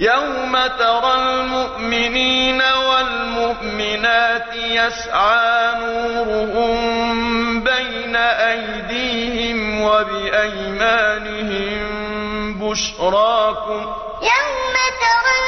يوم ترى المؤمنين والمؤمنات يسعى نورهم بين أيديهم وبأيمانهم بشراكم يوم ترى